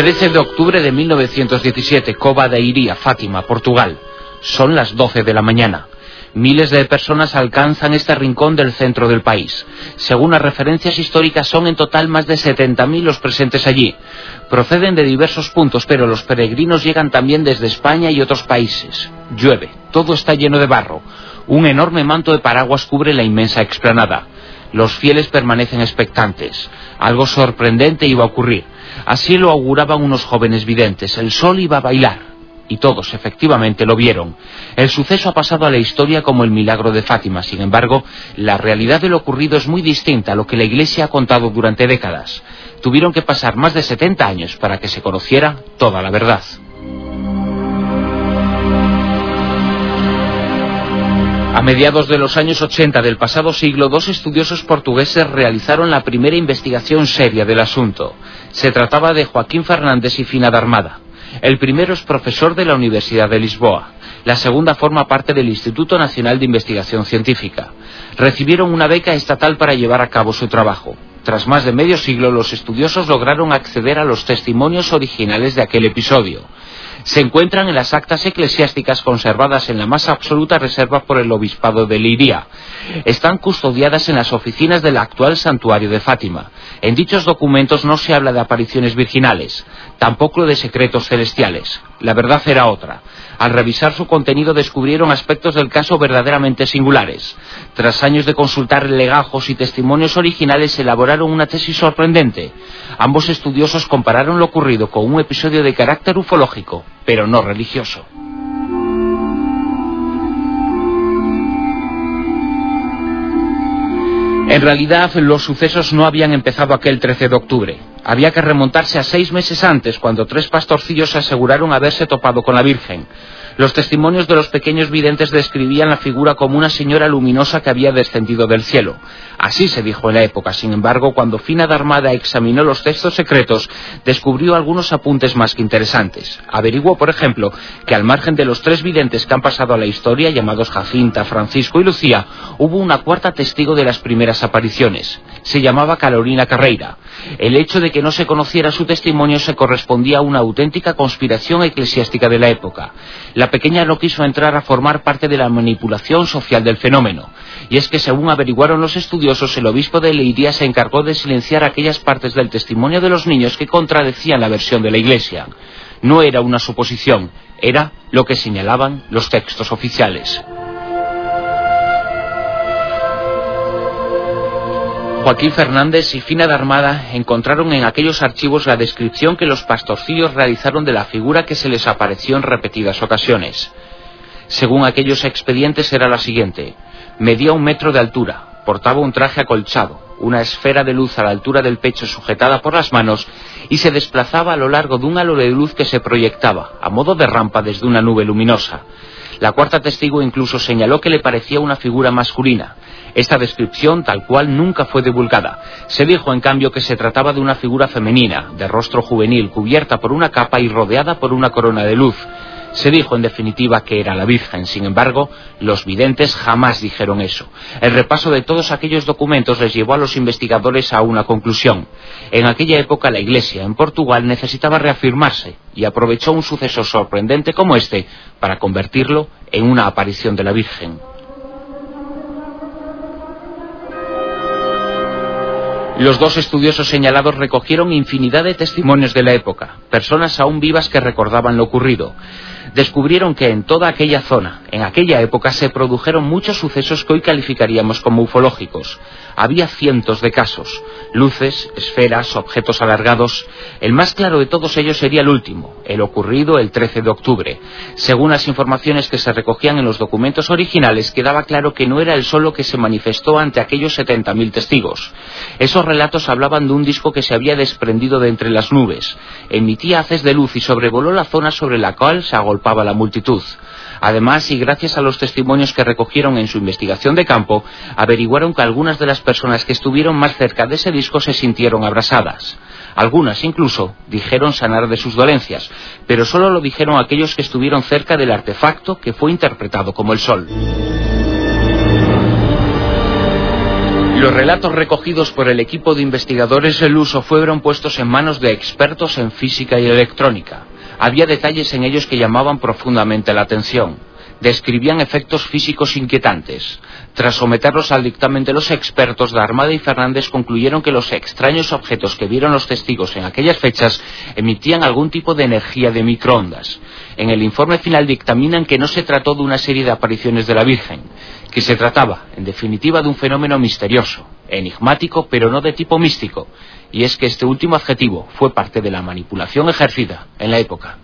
13 de octubre de 1917, Cova de Iría, Fátima, Portugal. Son las 12 de la mañana. Miles de personas alcanzan este rincón del centro del país. Según las referencias históricas, son en total más de 70.000 los presentes allí. Proceden de diversos puntos, pero los peregrinos llegan también desde España y otros países. Llueve, todo está lleno de barro. Un enorme manto de paraguas cubre la inmensa explanada. Los fieles permanecen expectantes. Algo sorprendente iba a ocurrir. Así lo auguraban unos jóvenes videntes. El sol iba a bailar. Y todos efectivamente lo vieron. El suceso ha pasado a la historia como el milagro de Fátima. Sin embargo, la realidad de lo ocurrido es muy distinta a lo que la Iglesia ha contado durante décadas. Tuvieron que pasar más de 70 años para que se conociera toda la verdad. A mediados de los años 80 del pasado siglo, dos estudiosos portugueses realizaron la primera investigación seria del asunto. Se trataba de Joaquín Fernández y Fina Armada. El primero es profesor de la Universidad de Lisboa. La segunda forma parte del Instituto Nacional de Investigación Científica. Recibieron una beca estatal para llevar a cabo su trabajo. Tras más de medio siglo, los estudiosos lograron acceder a los testimonios originales de aquel episodio se encuentran en las actas eclesiásticas conservadas en la más absoluta reserva por el obispado de Liria. Están custodiadas en las oficinas del actual santuario de Fátima. En dichos documentos no se habla de apariciones virginales, tampoco de secretos celestiales. La verdad era otra. Al revisar su contenido descubrieron aspectos del caso verdaderamente singulares. Tras años de consultar legajos y testimonios originales, elaboraron una tesis sorprendente. Ambos estudiosos compararon lo ocurrido con un episodio de carácter ufológico, pero no religioso. En realidad, los sucesos no habían empezado aquel 13 de octubre. Había que remontarse a seis meses antes, cuando tres pastorcillos aseguraron haberse topado con la Virgen. Los testimonios de los pequeños videntes describían la figura como una señora luminosa que había descendido del cielo. Así se dijo en la época. Sin embargo, cuando Fina de Armada examinó los textos secretos, descubrió algunos apuntes más que interesantes. Averiguó, por ejemplo, que al margen de los tres videntes que han pasado a la historia, llamados Jacinta, Francisco y Lucía, hubo una cuarta testigo de las primeras apariciones. Se llamaba Carolina Carreira. El hecho de que no se conociera su testimonio se correspondía a una auténtica conspiración eclesiástica de la época. La pequeña no quiso entrar a formar parte de la manipulación social del fenómeno. Y es que según averiguaron los estudiosos, el obispo de Leiria se encargó de silenciar aquellas partes del testimonio de los niños que contradecían la versión de la Iglesia. No era una suposición, era lo que señalaban los textos oficiales. Joaquín Fernández y Fina de Armada encontraron en aquellos archivos la descripción que los pastorcillos realizaron de la figura que se les apareció en repetidas ocasiones. Según aquellos expedientes era la siguiente. Medía un metro de altura, portaba un traje acolchado, una esfera de luz a la altura del pecho sujetada por las manos y se desplazaba a lo largo de un halo de luz que se proyectaba, a modo de rampa desde una nube luminosa. La cuarta testigo incluso señaló que le parecía una figura masculina. Esta descripción tal cual nunca fue divulgada. Se dijo en cambio que se trataba de una figura femenina, de rostro juvenil, cubierta por una capa y rodeada por una corona de luz. Se dijo en definitiva que era la Virgen, sin embargo, los videntes jamás dijeron eso. El repaso de todos aquellos documentos les llevó a los investigadores a una conclusión. En aquella época la Iglesia en Portugal necesitaba reafirmarse y aprovechó un suceso sorprendente como este para convertirlo en una aparición de la Virgen. Los dos estudiosos señalados recogieron infinidad de testimonios de la época, personas aún vivas que recordaban lo ocurrido descubrieron que en toda aquella zona, en aquella época, se produjeron muchos sucesos que hoy calificaríamos como ufológicos. Había cientos de casos, luces, esferas, objetos alargados. El más claro de todos ellos sería el último, el ocurrido el 13 de octubre. Según las informaciones que se recogían en los documentos originales, quedaba claro que no era el solo que se manifestó ante aquellos 70.000 testigos. Esos relatos hablaban de un disco que se había desprendido de entre las nubes, emitía haces de luz y sobrevoló la zona sobre la cual se la multitud. Además, y gracias a los testimonios que recogieron en su investigación de campo, averiguaron que algunas de las personas que estuvieron más cerca de ese disco se sintieron abrasadas. Algunas incluso dijeron sanar de sus dolencias, pero solo lo dijeron aquellos que estuvieron cerca del artefacto que fue interpretado como el sol. Los relatos recogidos por el equipo de investigadores del uso fueron puestos en manos de expertos en física y electrónica. Había detalles en ellos que llamaban profundamente la atención. Describían efectos físicos inquietantes. Tras someterlos al dictamen de los expertos, de Armada y Fernández concluyeron que los extraños objetos que vieron los testigos en aquellas fechas emitían algún tipo de energía de microondas. En el informe final dictaminan que no se trató de una serie de apariciones de la Virgen, que se trataba, en definitiva, de un fenómeno misterioso, enigmático, pero no de tipo místico, y es que este último adjetivo fue parte de la manipulación ejercida en la época.